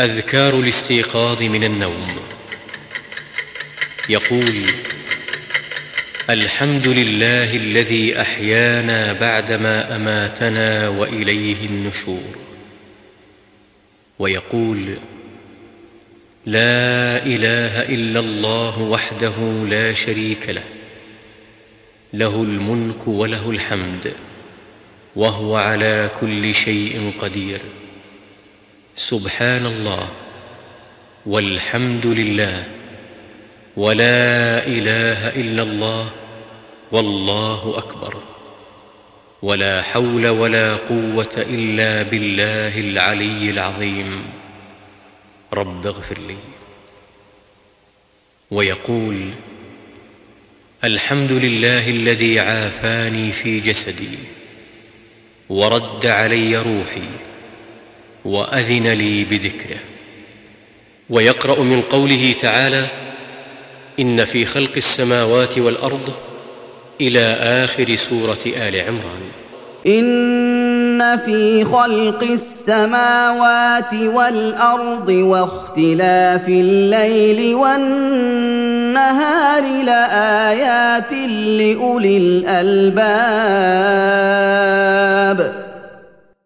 أذكار الاستيقاظ من النوم. يقول الحمد لله الذي أحيانا بعدما أماتنا وإليه النشور. ويقول لا إله إلا الله وحده لا شريك له. له الملك وله الحمد وهو على كل شيء قدير. سبحان الله. والحمد لله. ولا إله إلا الله. والله أكبر. ولا حول ولا قوة إلا بالله العلي العظيم. رب اغفر لي. ويقول الحمد لله الذي عافاني في جسدي. ورد علي روحي. وأذن لي بذكره. ويقرأ من قوله تعالى إن في خلق السماوات والأرض إلى آخر سورة آل عمران. إن في خلق السماوات والأرض واختلاف الليل والنهار لآيات لأولي الألباب.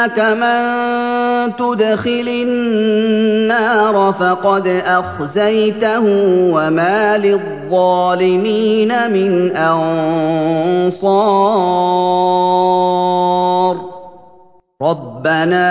انك من تدخل النار فقد اخزيته وما للظالمين من انصار ربنا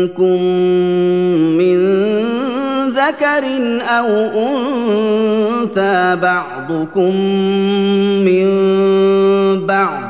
منكم من ذكر أو انثى بعضكم من بعض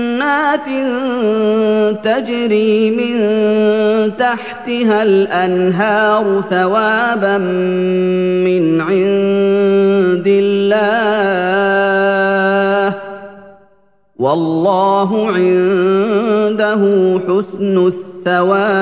جنات تجري من تحتها الأنهار ثوابا من عند الله والله عنده حسن الثواب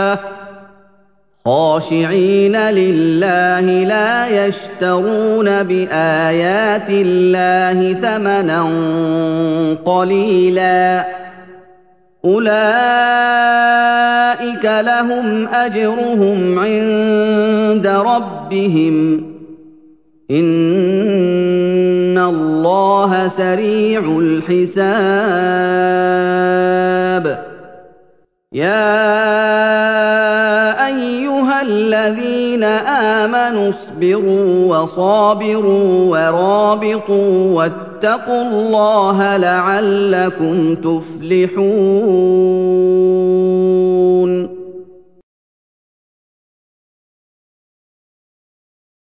خاشعين لله لا يشترون بآيات الله ثمنا قليلا. أولئك لهم أجرهم عند ربهم. إن الله سريع الحساب. يا الذين آمنوا اصبروا وصابروا ورابطوا واتقوا الله لعلكم تفلحون